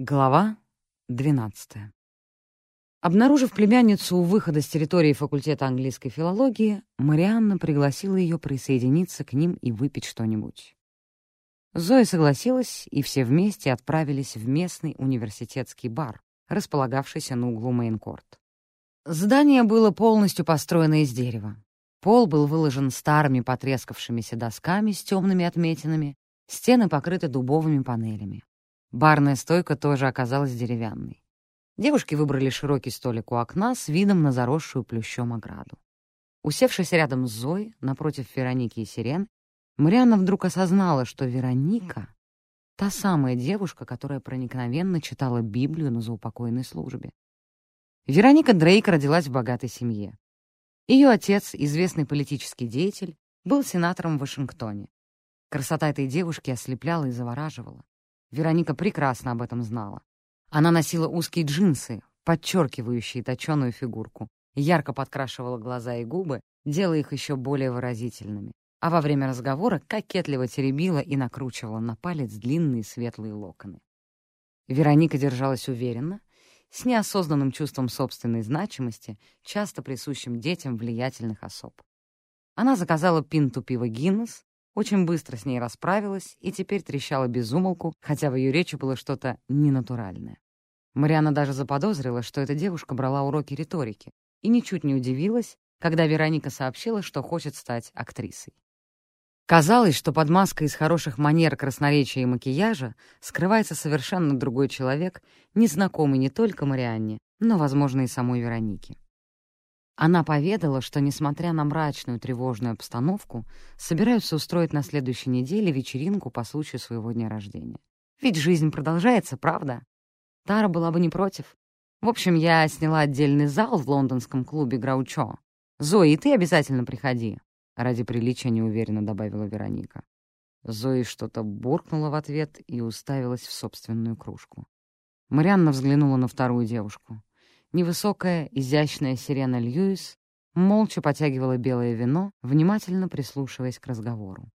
Глава 12. Обнаружив племянницу у выхода с территории факультета английской филологии, Марианна пригласила ее присоединиться к ним и выпить что-нибудь. Зоя согласилась, и все вместе отправились в местный университетский бар, располагавшийся на углу Мейнкорт. Здание было полностью построено из дерева. Пол был выложен старыми потрескавшимися досками с темными отметинами, стены покрыты дубовыми панелями. Барная стойка тоже оказалась деревянной. Девушки выбрали широкий столик у окна с видом на заросшую плющом ограду. Усевшись рядом с Зоей, напротив Вероники и Сирен, Марианна вдруг осознала, что Вероника — та самая девушка, которая проникновенно читала Библию на заупокойной службе. Вероника Дрейк родилась в богатой семье. Ее отец, известный политический деятель, был сенатором в Вашингтоне. Красота этой девушки ослепляла и завораживала. Вероника прекрасно об этом знала. Она носила узкие джинсы, подчеркивающие точеную фигурку, ярко подкрашивала глаза и губы, делая их еще более выразительными, а во время разговора кокетливо теребила и накручивала на палец длинные светлые локоны. Вероника держалась уверенно, с неосознанным чувством собственной значимости, часто присущим детям влиятельных особ. Она заказала пинту пива «Гиннес», очень быстро с ней расправилась и теперь трещала без умолку, хотя в ее речи было что-то ненатуральное. Мариана даже заподозрила, что эта девушка брала уроки риторики, и ничуть не удивилась, когда Вероника сообщила, что хочет стать актрисой. Казалось, что под маской из хороших манер, красноречия и макияжа скрывается совершенно другой человек, незнакомый не только Марианне, но, возможно, и самой Веронике. Она поведала, что, несмотря на мрачную тревожную обстановку, собираются устроить на следующей неделе вечеринку по случаю своего дня рождения. Ведь жизнь продолжается, правда? Тара была бы не против. В общем, я сняла отдельный зал в лондонском клубе «Граучо». «Зои, ты обязательно приходи», — ради приличия неуверенно добавила Вероника. Зои что-то буркнула в ответ и уставилась в собственную кружку. Марианна взглянула на вторую девушку. Невысокая, изящная сирена Льюис молча потягивала белое вино, внимательно прислушиваясь к разговору.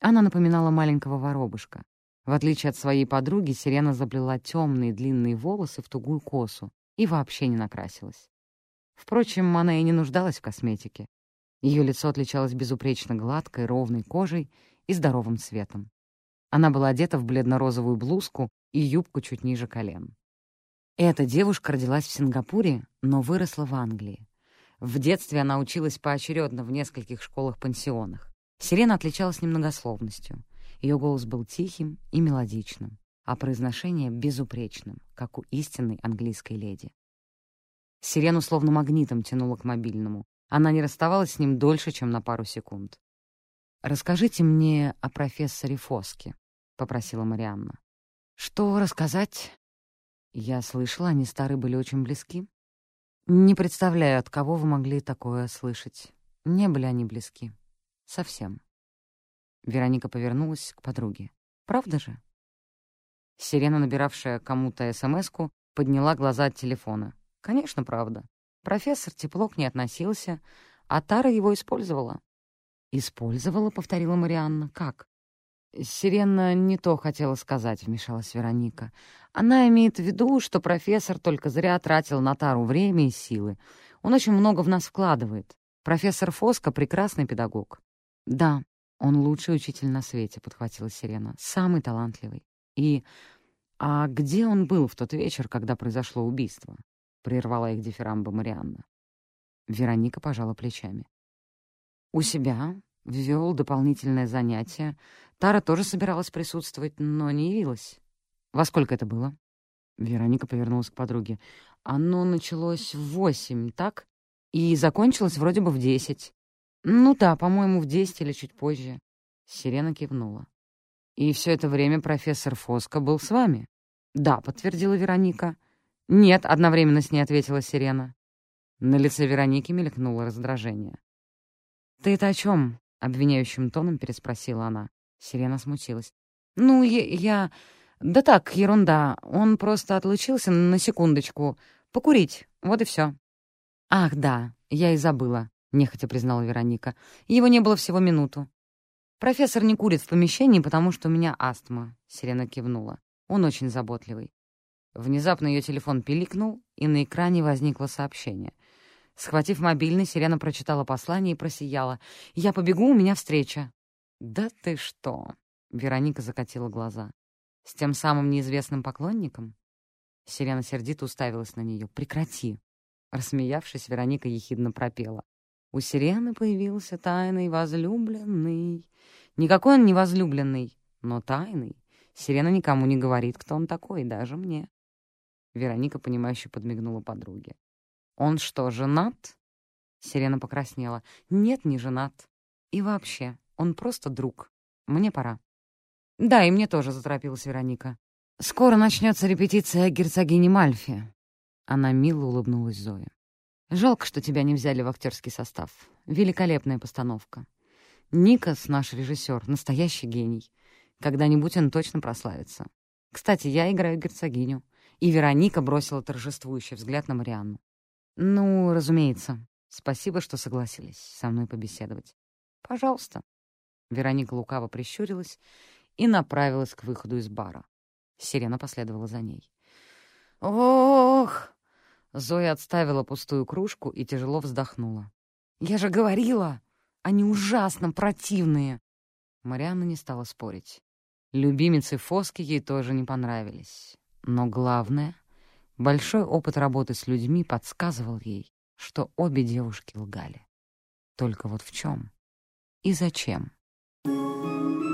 Она напоминала маленького воробушка. В отличие от своей подруги, сирена заплела темные длинные волосы в тугую косу и вообще не накрасилась. Впрочем, она и не нуждалась в косметике. Ее лицо отличалось безупречно гладкой, ровной кожей и здоровым цветом. Она была одета в бледно-розовую блузку и юбку чуть ниже колен. Эта девушка родилась в Сингапуре, но выросла в Англии. В детстве она училась поочередно в нескольких школах-пансионах. Сирена отличалась немногословностью. Ее голос был тихим и мелодичным, а произношение — безупречным, как у истинной английской леди. Сирену словно магнитом тянуло к мобильному. Она не расставалась с ним дольше, чем на пару секунд. «Расскажите мне о профессоре Фоске», — попросила Марианна. «Что рассказать?» Я слышала, они старые были очень близки. Не представляю, от кого вы могли такое слышать. Не были они близки. Совсем. Вероника повернулась к подруге. Правда же? Сирена, набиравшая кому-то смс подняла глаза от телефона. Конечно, правда. Профессор тепло к ней относился, а Тара его использовала. «Использовала?» — повторила Марианна. «Как?» «Сирена не то хотела сказать», — вмешалась Вероника. «Она имеет в виду, что профессор только зря тратил на Тару время и силы. Он очень много в нас вкладывает. Профессор Фоско — прекрасный педагог». «Да, он лучший учитель на свете», — подхватила Сирена. «Самый талантливый. И... А где он был в тот вечер, когда произошло убийство?» — прервала их дифирамба Марианна. Вероника пожала плечами. «У себя, ввел дополнительное занятие. Тара тоже собиралась присутствовать, но не явилась. Во сколько это было? Вероника повернулась к подруге. Оно началось в восемь, так? И закончилось вроде бы в десять. Ну да, по-моему, в десять или чуть позже. Сирена кивнула. И все это время профессор Фоско был с вами? Да, подтвердила Вероника. Нет, одновременно с ней ответила Сирена. На лице Вероники мелькнуло раздражение. «Ты это о чем? — обвиняющим тоном переспросила она. Сирена смутилась. «Ну, я, я... Да так, ерунда. Он просто отлучился на секундочку. Покурить. Вот и все. «Ах, да, я и забыла», — нехотя признала Вероника. «Его не было всего минуту». «Профессор не курит в помещении, потому что у меня астма», — Сирена кивнула. «Он очень заботливый». Внезапно ее телефон пиликнул, и на экране возникло сообщение. Схватив мобильный, Сирена прочитала послание и просияла. «Я побегу, у меня встреча». «Да ты что?» — Вероника закатила глаза. «С тем самым неизвестным поклонником?» Сирена сердито уставилась на нее. «Прекрати!» Рассмеявшись, Вероника ехидно пропела. У Сирены появился тайный возлюбленный. Никакой он не возлюбленный, но тайный. Сирена никому не говорит, кто он такой, даже мне. Вероника, понимающе подмигнула подруге. «Он что, женат?» Сирена покраснела. «Нет, не женат. И вообще, он просто друг. Мне пора». «Да, и мне тоже», — заторопилась Вероника. «Скоро начнется репетиция герцогини Мальфи». Она мило улыбнулась Зое. «Жалко, что тебя не взяли в актерский состав. Великолепная постановка. Никас, наш режиссер, настоящий гений. Когда-нибудь он точно прославится. Кстати, я играю герцогиню. И Вероника бросила торжествующий взгляд на Марианну. «Ну, разумеется. Спасибо, что согласились со мной побеседовать. Пожалуйста». Вероника лукаво прищурилась и направилась к выходу из бара. Сирена последовала за ней. «Ох!» Зоя отставила пустую кружку и тяжело вздохнула. «Я же говорила! Они ужасно противные!» Марианна не стала спорить. Любимицы Фоски ей тоже не понравились. Но главное, большой опыт работы с людьми подсказывал ей, что обе девушки лгали. Только вот в чем и зачем? Thank you.